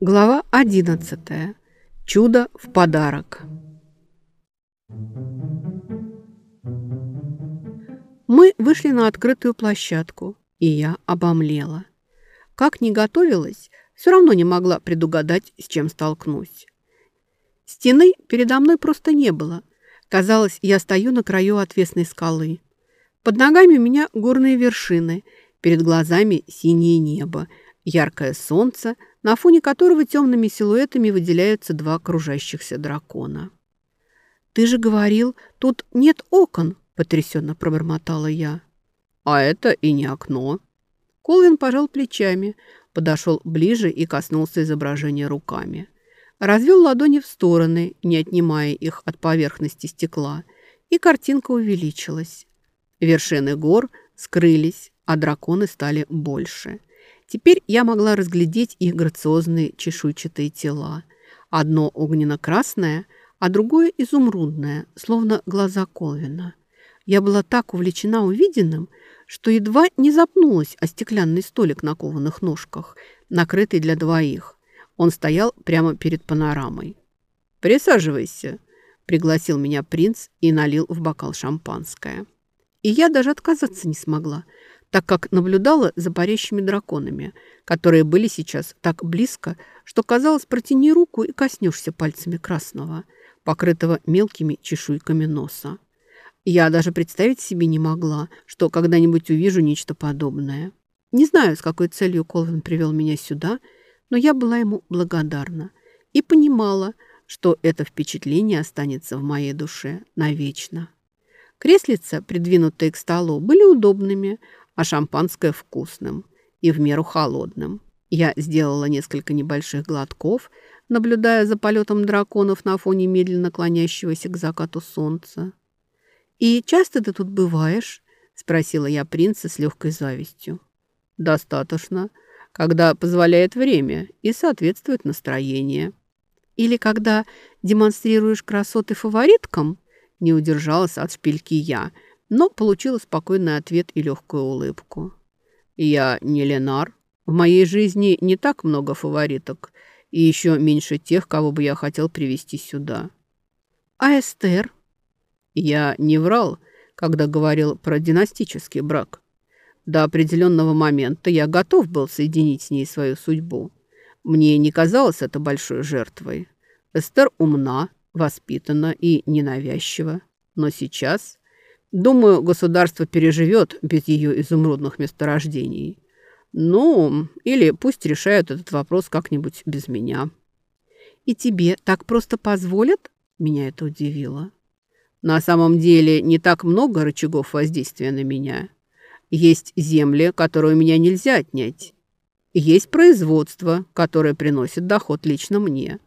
Глава 11. Чудо в подарок. Мы вышли на открытую площадку, и я обомлела. Как ни готовилась, все равно не могла предугадать, с чем столкнусь. Стены передо мной просто не было. Казалось, я стою на краю отвесной скалы. Под ногами у меня горные вершины, перед глазами синее небо, яркое солнце – на фоне которого темными силуэтами выделяются два кружащихся дракона. «Ты же говорил, тут нет окон», — потрясенно пробормотала я. «А это и не окно». Колвин пожал плечами, подошел ближе и коснулся изображения руками. Развел ладони в стороны, не отнимая их от поверхности стекла, и картинка увеличилась. Вершины гор скрылись, а драконы стали больше. Теперь я могла разглядеть их грациозные чешуйчатые тела. Одно огненно-красное, а другое изумрудное, словно глаза Колвина. Я была так увлечена увиденным, что едва не запнулась о стеклянный столик на кованых ножках, накрытый для двоих. Он стоял прямо перед панорамой. «Присаживайся», — пригласил меня принц и налил в бокал шампанское. И я даже отказаться не смогла — так как наблюдала за парящими драконами, которые были сейчас так близко, что казалось, протяни руку и коснешься пальцами красного, покрытого мелкими чешуйками носа. Я даже представить себе не могла, что когда-нибудь увижу нечто подобное. Не знаю, с какой целью Колвин привел меня сюда, но я была ему благодарна и понимала, что это впечатление останется в моей душе навечно. Креслица, придвинутые к столу, были удобными, а шампанское вкусным и в меру холодным. Я сделала несколько небольших глотков, наблюдая за полетом драконов на фоне медленно клонящегося к закату солнца. «И часто ты тут бываешь?» – спросила я принца с легкой завистью. «Достаточно, когда позволяет время и соответствует настроение». «Или когда демонстрируешь красоты фавориткам?» – не удержалась от шпильки я – но получила спокойный ответ и легкую улыбку. «Я не Ленар. В моей жизни не так много фавориток, и еще меньше тех, кого бы я хотел привести сюда». «А Эстер?» «Я не врал, когда говорил про династический брак. До определенного момента я готов был соединить с ней свою судьбу. Мне не казалось это большой жертвой. Эстер умна, воспитана и ненавязчива. Но сейчас Думаю, государство переживет без ее изумрудных месторождений. Ну, или пусть решают этот вопрос как-нибудь без меня. И тебе так просто позволят? Меня это удивило. На самом деле не так много рычагов воздействия на меня. Есть земли, которые у меня нельзя отнять. Есть производство, которое приносит доход лично мне.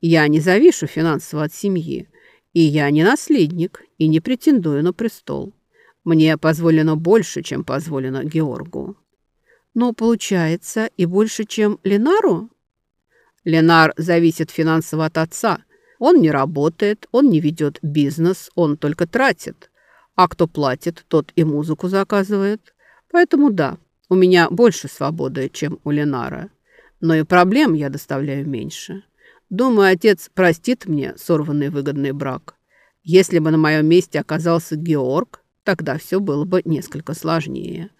Я не завишу финансово от семьи. И я не наследник и не претендую на престол. Мне позволено больше, чем позволено Георгу. Но получается и больше, чем Ленару? Ленар зависит финансово от отца. Он не работает, он не ведет бизнес, он только тратит. А кто платит, тот и музыку заказывает. Поэтому да, у меня больше свободы, чем у Ленара. Но и проблем я доставляю меньше. Думаю, отец простит мне сорванный выгодный брак. Если бы на моем месте оказался Георг, тогда все было бы несколько сложнее.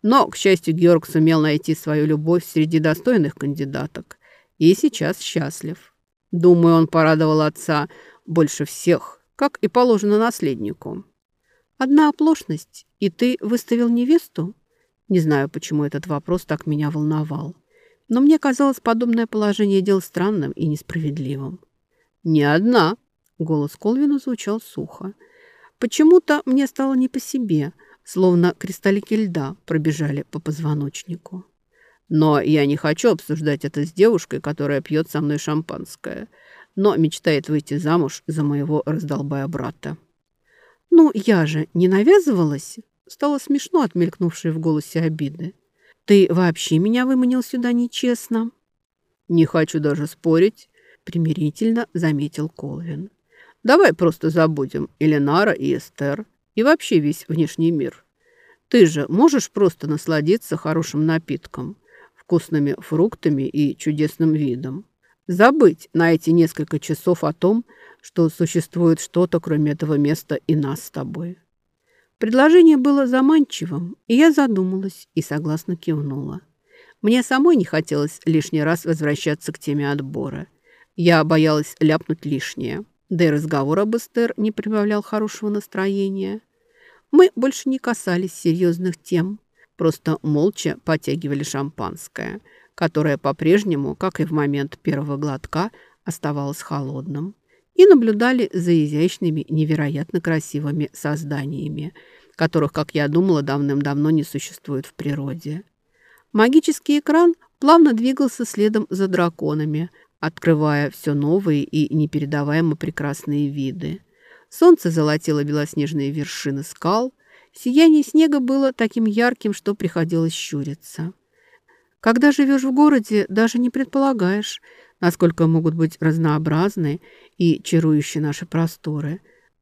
Но, к счастью, Георг сумел найти свою любовь среди достойных кандидаток и сейчас счастлив. Думаю, он порадовал отца больше всех, как и положено наследнику. Одна оплошность, и ты выставил невесту? Не знаю, почему этот вопрос так меня волновал. Но мне казалось подобное положение дел странным и несправедливым. «Не одна», — голос Колвина звучал сухо. «Почему-то мне стало не по себе, словно кристаллики льда пробежали по позвоночнику. Но я не хочу обсуждать это с девушкой, которая пьет со мной шампанское, но мечтает выйти замуж за моего раздолбая брата». «Ну, я же не навязывалась?» Стало смешно от мелькнувшей в голосе обиды. Ты вообще меня выманил сюда нечестно. Не хочу даже спорить, примирительно заметил Колвин. Давай просто забудем Эленара и Эстер и вообще весь внешний мир. Ты же можешь просто насладиться хорошим напитком, вкусными фруктами и чудесным видом. Забыть на эти несколько часов о том, что существует что-то, кроме этого места и нас с тобой. Предложение было заманчивым, и я задумалась и согласно кивнула. Мне самой не хотелось лишний раз возвращаться к теме отбора. Я боялась ляпнуть лишнее. Да и разговор об Эстер не прибавлял хорошего настроения. Мы больше не касались серьезных тем, просто молча потягивали шампанское, которое по-прежнему, как и в момент первого глотка, оставалось холодным, и наблюдали за изящными, невероятно красивыми созданиями, которых, как я думала, давным-давно не существует в природе. Магический экран плавно двигался следом за драконами, открывая все новые и непередаваемо прекрасные виды. Солнце золотило белоснежные вершины скал. Сияние снега было таким ярким, что приходилось щуриться. Когда живешь в городе, даже не предполагаешь, насколько могут быть разнообразны и чарующие наши просторы.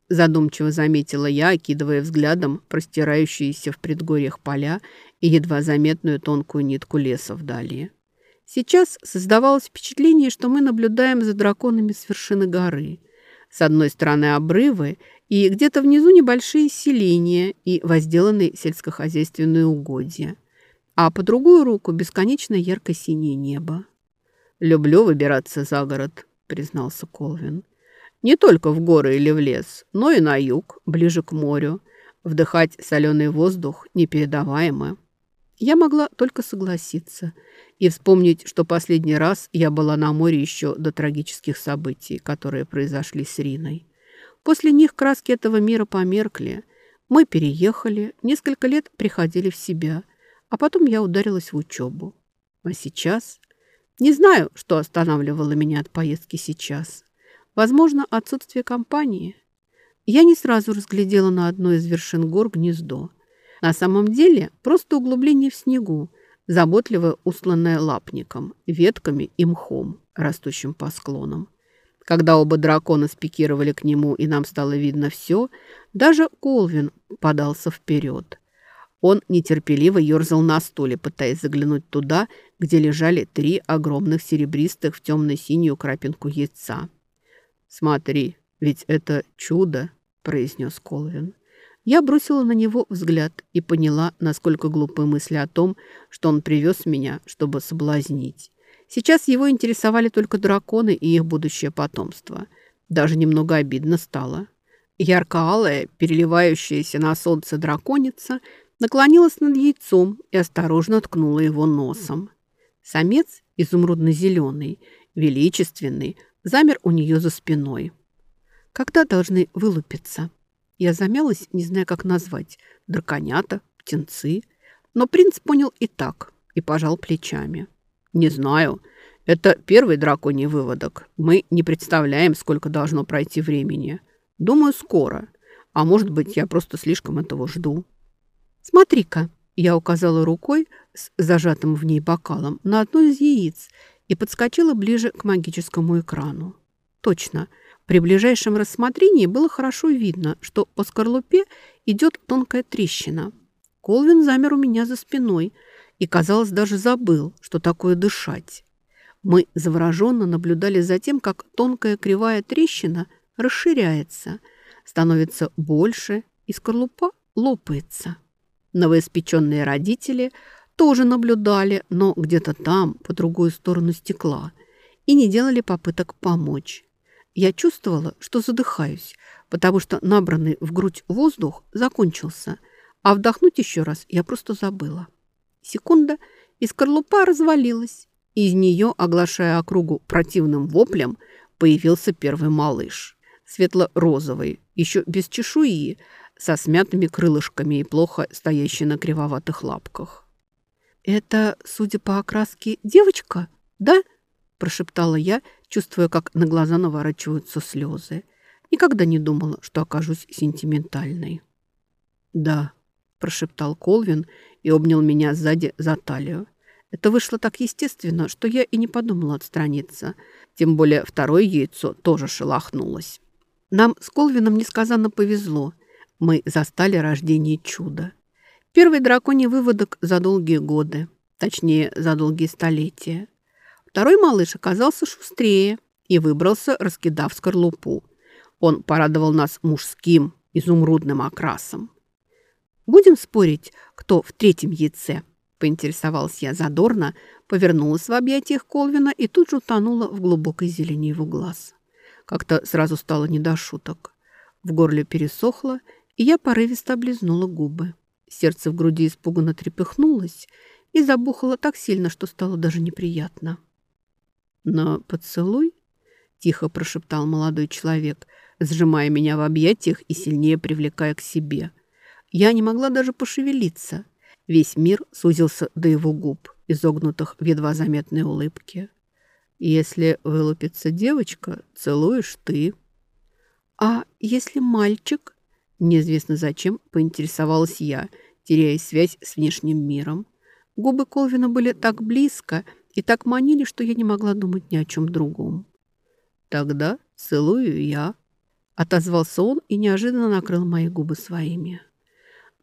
Задумчиво заметила я, окидывая взглядом простирающиеся в предгорьях поля и едва заметную тонкую нитку леса вдали. Сейчас создавалось впечатление, что мы наблюдаем за драконами с вершины горы. С одной стороны обрывы, и где-то внизу небольшие селения и возделанные сельскохозяйственные угодья. А по другую руку бесконечно ярко-синее небо. «Люблю выбираться за город», — признался Колвин. «Не только в горы или в лес, но и на юг, ближе к морю. Вдыхать соленый воздух непередаваемо». Я могла только согласиться и вспомнить, что последний раз я была на море еще до трагических событий, которые произошли с Риной. После них краски этого мира померкли. Мы переехали, несколько лет приходили в себя, а потом я ударилась в учебу. А сейчас... Не знаю, что останавливало меня от поездки сейчас. Возможно, отсутствие компании. Я не сразу разглядела на одной из вершин гор гнездо. На самом деле просто углубление в снегу, заботливо усланное лапником, ветками и мхом, растущим по склонам. Когда оба дракона спикировали к нему, и нам стало видно все, даже Колвин подался вперед. Он нетерпеливо ерзал на стуле, пытаясь заглянуть туда, где лежали три огромных серебристых в темно-синюю крапинку яйца. «Смотри, ведь это чудо!» – произнес Колвин. Я бросила на него взгляд и поняла, насколько глупы мысли о том, что он привез меня, чтобы соблазнить. Сейчас его интересовали только драконы и их будущее потомство. Даже немного обидно стало. Ярко-алая, переливающаяся на солнце драконица наклонилась над яйцом и осторожно ткнула его носом. Самец, изумрудно-зеленый, величественный, замер у нее за спиной. Когда должны вылупиться? Я замялась, не зная, как назвать. Драконята, птенцы. Но принц понял и так, и пожал плечами. «Не знаю. Это первый драконий выводок. Мы не представляем, сколько должно пройти времени. Думаю, скоро. А может быть, я просто слишком этого жду». «Смотри-ка!» Я указала рукой с зажатым в ней бокалом на одно из яиц и подскочила ближе к магическому экрану. Точно, при ближайшем рассмотрении было хорошо видно, что по скорлупе идет тонкая трещина. Колвин замер у меня за спиной и, казалось, даже забыл, что такое дышать. Мы завороженно наблюдали за тем, как тонкая кривая трещина расширяется, становится больше, и скорлупа лопается. Новоиспеченные родители тоже наблюдали, но где-то там, по другую сторону стекла, и не делали попыток помочь. Я чувствовала, что задыхаюсь, потому что набранный в грудь воздух закончился, а вдохнуть еще раз я просто забыла. Секунда, и скорлупа развалилась. Из нее, оглашая округу противным воплем, появился первый малыш. Светло-розовый, еще без чешуи, со смятыми крылышками и плохо стоящий на кривоватых лапках. «Это, судя по окраске, девочка, да?» – прошептала я, чувствуя, как на глаза наворачиваются слезы. Никогда не думала, что окажусь сентиментальной. «Да», – прошептал Колвин и обнял меня сзади за талию. Это вышло так естественно, что я и не подумала отстраниться. Тем более второе яйцо тоже шелохнулось. Нам с Колвином несказанно повезло. Мы застали рождение чуда. Первый драконий выводок за долгие годы, точнее, за долгие столетия. Второй малыш оказался шустрее и выбрался, раскидав скорлупу. Он порадовал нас мужским, изумрудным окрасом. «Будем спорить, кто в третьем яйце?» – поинтересовалась я задорно, повернулась в объятиях Колвина и тут же утонула в глубокой зелени его глаз. Как-то сразу стало не до шуток. В горле пересохло, и я порывисто облизнула губы. Сердце в груди испуганно трепыхнулось и забухало так сильно, что стало даже неприятно. «На поцелуй?» – тихо прошептал молодой человек, сжимая меня в объятиях и сильнее привлекая к себе. Я не могла даже пошевелиться. Весь мир сузился до его губ, изогнутых в едва заметной улыбке. «Если вылупится девочка, целуешь ты». «А если мальчик?» Неизвестно зачем поинтересовалась я, теряя связь с внешним миром. Губы Колвина были так близко и так манили, что я не могла думать ни о чем другом. «Тогда целую я», — отозвался он и неожиданно накрыл мои губы своими.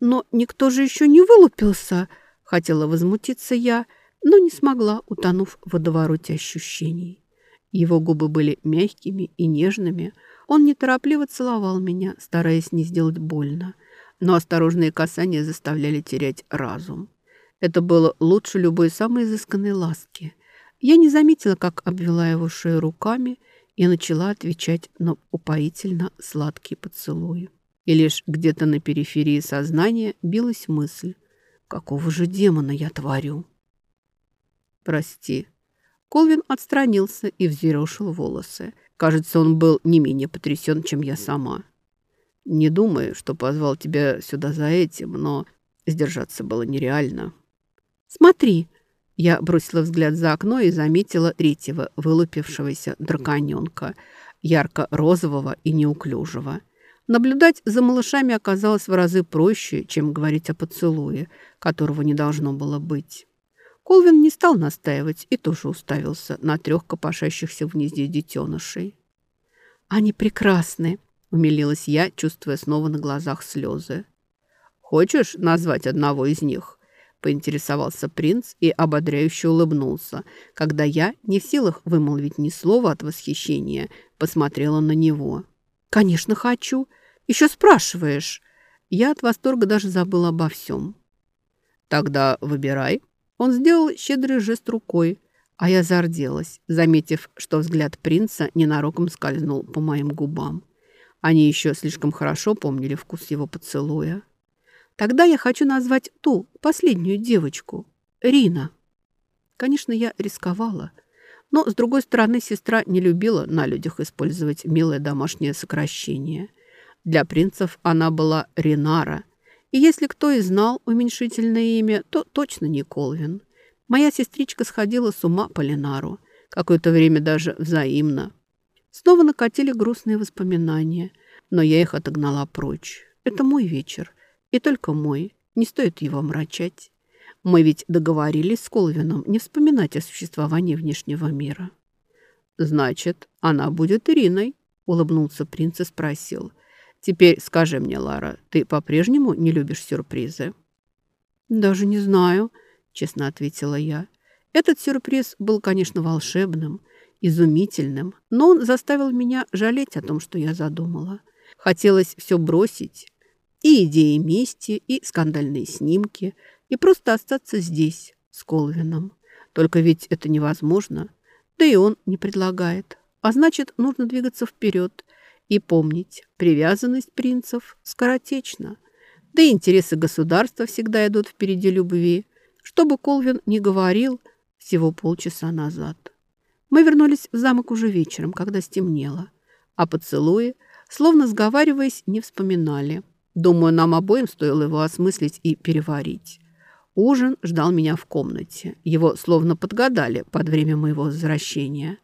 «Но никто же еще не вылупился!» — хотела возмутиться я, но не смогла, утонув в водовороте ощущений. Его губы были мягкими и нежными, он неторопливо целовал меня, стараясь не сделать больно, но осторожные касания заставляли терять разум. Это было лучше любой самой изысканной ласки. Я не заметила, как обвела его шею руками и начала отвечать на упоительно сладкие поцелуи. И лишь где-то на периферии сознания билась мысль, какого же демона я творю. «Прости». Колвин отстранился и взъерошил волосы. Кажется, он был не менее потрясен, чем я сама. Не думаю, что позвал тебя сюда за этим, но сдержаться было нереально. «Смотри!» Я бросила взгляд за окно и заметила третьего вылупившегося драконенка, ярко-розового и неуклюжего. Наблюдать за малышами оказалось в разы проще, чем говорить о поцелуе, которого не должно было быть. Колвин не стал настаивать и тоже уставился на трех копошащихся в гнезде детенышей. «Они прекрасны!» — умилилась я, чувствуя снова на глазах слезы. «Хочешь назвать одного из них?» — поинтересовался принц и ободряюще улыбнулся, когда я, не в силах вымолвить ни слова от восхищения, посмотрела на него. «Конечно, хочу. Еще спрашиваешь». Я от восторга даже забыла обо всем. «Тогда выбирай», он сделал щедрый жест рукой, а я зарделась, заметив, что взгляд принца ненароком скользнул по моим губам. Они еще слишком хорошо помнили вкус его поцелуя. Тогда я хочу назвать ту, последнюю девочку, Рина. Конечно, я рисковала, но, с другой стороны, сестра не любила на людях использовать милое домашнее сокращение. Для принцев она была Ринара – и если кто и знал уменьшительное имя, то точно не Колвин. Моя сестричка сходила с ума по Ленару, какое-то время даже взаимно. Снова накатили грустные воспоминания, но я их отогнала прочь. Это мой вечер, и только мой, не стоит его омрачать. Мы ведь договорились с Колвином не вспоминать о существовании внешнего мира. «Значит, она будет Ириной», — улыбнулся принц и спросил — Теперь скажи мне, Лара, ты по-прежнему не любишь сюрпризы?» «Даже не знаю», — честно ответила я. «Этот сюрприз был, конечно, волшебным, изумительным, но он заставил меня жалеть о том, что я задумала. Хотелось все бросить, и идеи мести, и скандальные снимки, и просто остаться здесь, с Колвином. Только ведь это невозможно, да и он не предлагает. А значит, нужно двигаться вперед и помнить, привязанность принцев скоротечна. Да и интересы государства всегда идут впереди любви. Что бы Колвин ни говорил всего полчаса назад. Мы вернулись в замок уже вечером, когда стемнело. А поцелуи, словно сговариваясь, не вспоминали. Думаю, нам обоим стоило его осмыслить и переварить. Ужин ждал меня в комнате. Его словно подгадали под время моего возвращения.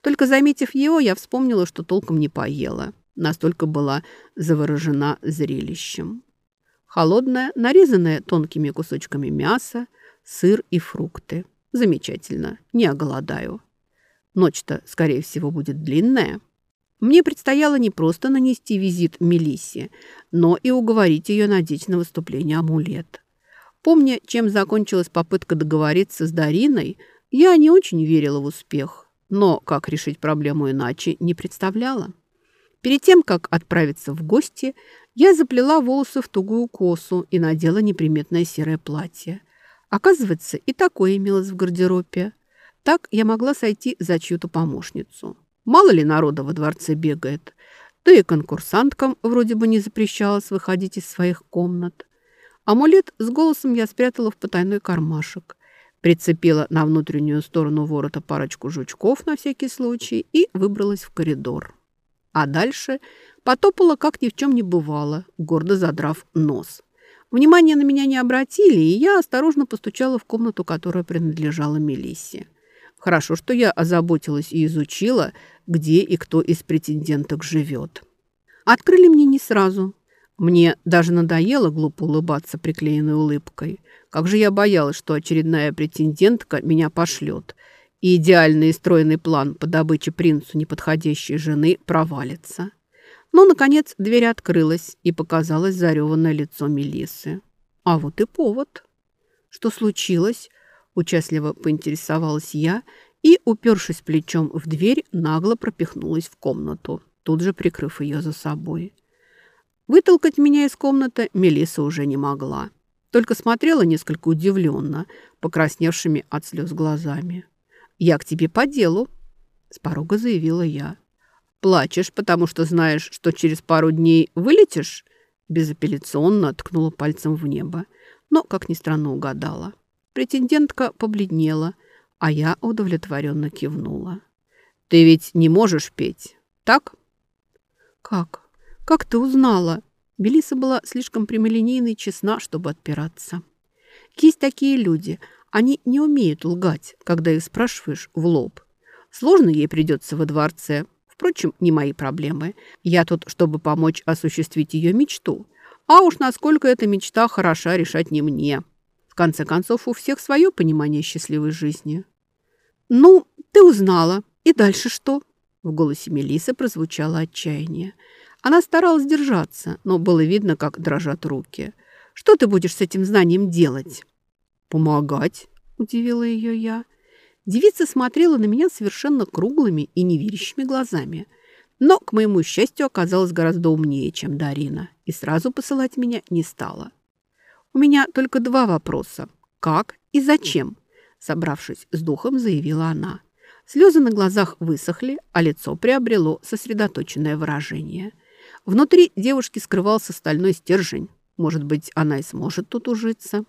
Только заметив его, я вспомнила, что толком не поела. Настолько была заворожена зрелищем. Холодное, нарезанное тонкими кусочками мясо, сыр и фрукты. Замечательно, не оголодаю. Ночь-то, скорее всего, будет длинная. Мне предстояло не просто нанести визит Мелиссе, но и уговорить ее надеть на выступление амулет. Помня, чем закончилась попытка договориться с Дариной, я не очень верила в успех, но как решить проблему иначе не представляла. Перед тем, как отправиться в гости, я заплела волосы в тугую косу и надела неприметное серое платье. Оказывается, и такое имелось в гардеробе. Так я могла сойти за чью-то помощницу. Мало ли народа во дворце бегает. Да и конкурсанткам вроде бы не запрещалось выходить из своих комнат. Амулет с голосом я спрятала в потайной кармашек. Прицепила на внутреннюю сторону ворота парочку жучков на всякий случай и выбралась в коридор. А дальше потопала, как ни в чем не бывало, гордо задрав нос. Внимание на меня не обратили, и я осторожно постучала в комнату, которая принадлежала Мелиссе. Хорошо, что я озаботилась и изучила, где и кто из претенденток живет. Открыли мне не сразу. Мне даже надоело глупо улыбаться приклеенной улыбкой. Как же я боялась, что очередная претендентка меня пошлет, и идеальный стройный план по добыче принцу неподходящей жены провалится. Но, наконец, дверь открылась, и показалось зареванное лицо Мелисы. А вот и повод. Что случилось? Участливо поинтересовалась я и, упершись плечом в дверь, нагло пропихнулась в комнату, тут же прикрыв ее за собой. Вытолкать меня из комнаты Мелиса уже не могла. Только смотрела несколько удивленно, покрасневшими от слез глазами. «Я к тебе по делу», — с порога заявила я. «Плачешь, потому что знаешь, что через пару дней вылетишь?» Безапелляционно ткнула пальцем в небо, но, как ни странно, угадала. Претендентка побледнела, а я удовлетворенно кивнула. «Ты ведь не можешь петь, так?» «Как? Как ты узнала?» Белиса была слишком прямолинейной и честна, чтобы отпираться. Есть такие люди, они не умеют лгать, когда их спрашиваешь в лоб. Сложно ей придется во дворце. Впрочем, не мои проблемы. Я тут, чтобы помочь осуществить ее мечту. А уж насколько эта мечта хороша, решать не мне конце концов, у всех свое понимание счастливой жизни. «Ну, ты узнала. И дальше что?» В голосе Мелисы прозвучало отчаяние. Она старалась держаться, но было видно, как дрожат руки. «Что ты будешь с этим знанием делать?» «Помогать», – удивила ее я. Девица смотрела на меня совершенно круглыми и неверящими глазами. Но, к моему счастью, оказалась гораздо умнее, чем Дарина, и сразу посылать меня не стала. У меня только два вопроса. Как и зачем? Собравшись с духом, заявила она. Слезы на глазах высохли, а лицо приобрело сосредоточенное выражение. Внутри девушки скрывался стальной стержень. Может быть, она и сможет тут ужиться.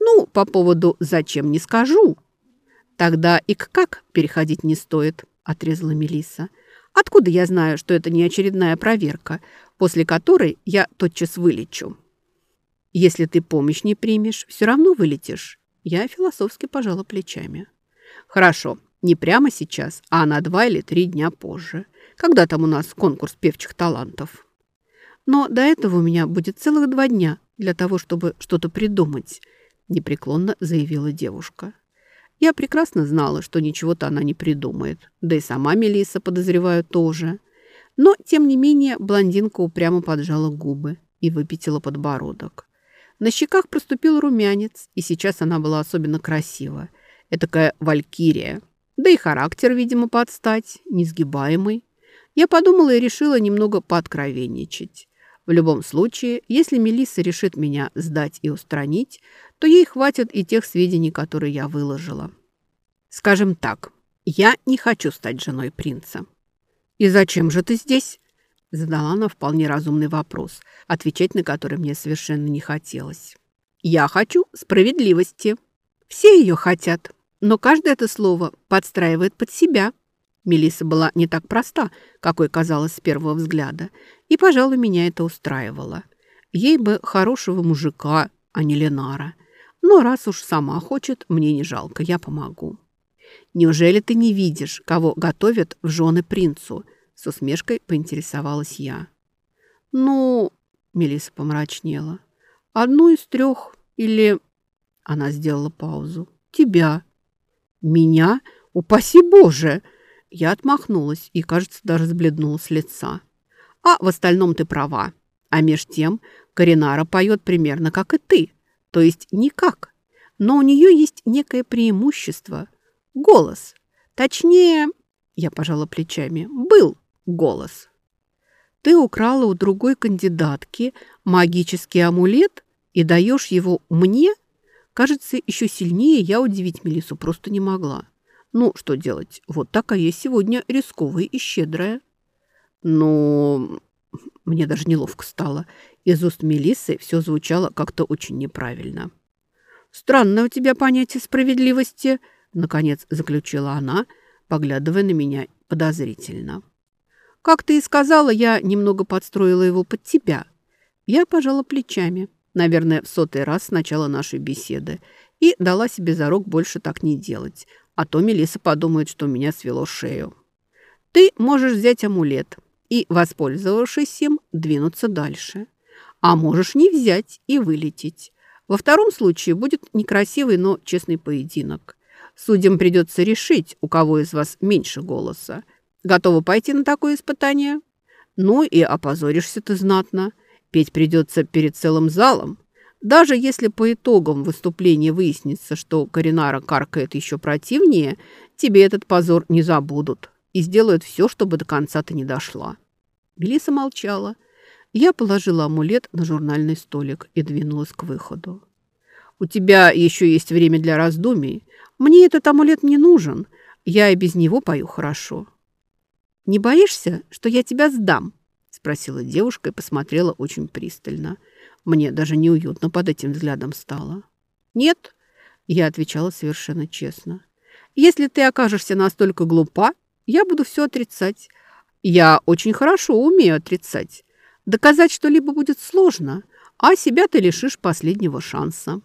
Ну, по поводу «зачем» не скажу. Тогда и к «как» переходить не стоит, отрезала Мелиса. Откуда я знаю, что это не очередная проверка, после которой я тотчас вылечу? Если ты помощь не примешь, все равно вылетишь. Я философски пожала плечами. Хорошо, не прямо сейчас, а на два или три дня позже. Когда там у нас конкурс певчих талантов? Но до этого у меня будет целых два дня для того, чтобы что-то придумать, непреклонно заявила девушка. Я прекрасно знала, что ничего-то она не придумает. Да и сама Мелиса, подозреваю, тоже. Но, тем не менее, блондинка упрямо поджала губы и выпятила подбородок. На щеках проступил румянец, и сейчас она была особенно красива. Этакая валькирия. Да и характер, видимо, подстать, несгибаемый. Я подумала и решила немного пооткровенничать. В любом случае, если Мелисса решит меня сдать и устранить, то ей хватит и тех сведений, которые я выложила. Скажем так, я не хочу стать женой принца. «И зачем же ты здесь?» Задала она вполне разумный вопрос, отвечать на который мне совершенно не хотелось. «Я хочу справедливости. Все ее хотят, но каждое это слово подстраивает под себя». Мелиса была не так проста, какой казалось с первого взгляда, и, пожалуй, меня это устраивало. Ей бы хорошего мужика, а не Ленара. Но раз уж сама хочет, мне не жалко, я помогу. Неужели ты не видишь, кого готовят в жены принцу?» С усмешкой поинтересовалась я. «Ну...» – Мелисса помрачнела. Одну из трех или...» Она сделала паузу. «Тебя». «Меня? Упаси Боже!» Я отмахнулась и, кажется, даже сбледнула с лица. «А в остальном ты права. А меж тем Коринара поет примерно как и ты. То есть никак. Но у нее есть некое преимущество. Голос. Точнее, я пожала плечами, был голос. Ты украла у другой кандидатки магический амулет и даешь его мне? Кажется, еще сильнее я удивить Мелису просто не могла. Ну, что делать? Вот такая я сегодня рисковая и щедрая. Но мне даже неловко стало. Из уст Мелисы все звучало как-то очень неправильно. «Странное у тебя понятие справедливости», — наконец заключила она, поглядывая на меня подозрительно. «Как ты и сказала, я немного подстроила его под тебя». Я пожала плечами, наверное, в сотый раз с начала нашей беседы, и дала себе зарок больше так не делать, а то Мелиса подумает, что меня свело шею. «Ты можешь взять амулет и, воспользовавшись им, двинуться дальше. А можешь не взять и вылететь. Во втором случае будет некрасивый, но честный поединок. Судьям придется решить, у кого из вас меньше голоса. Готовы пойти на такое испытание? Ну и опозоришься ты знатно. Петь придется перед целым залом. Даже если по итогам выступления выяснится, что Каринара каркает еще противнее, тебе этот позор не забудут и сделают все, чтобы до конца ты не дошла. Белиса молчала. Я положила амулет на журнальный столик и двинулась к выходу. «У тебя еще есть время для раздумий. Мне этот амулет не нужен. Я и без него пою хорошо». «Не боишься, что я тебя сдам?» Спросила девушка и посмотрела очень пристально. Мне даже неуютно под этим взглядом стало. «Нет», — я отвечала совершенно честно. «Если ты окажешься настолько глупа, я буду все отрицать. Я очень хорошо умею отрицать. Доказать что-либо будет сложно, а себя ты лишишь последнего шанса.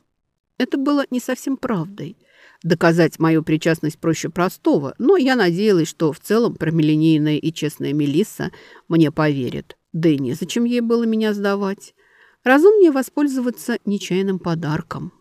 Это было не совсем правдой. Доказать мою причастность проще простого, но я надеялась, что в целом промелинейная и честная Мелисса мне поверит. Да и незачем ей было меня сдавать. Разумнее воспользоваться нечаянным подарком.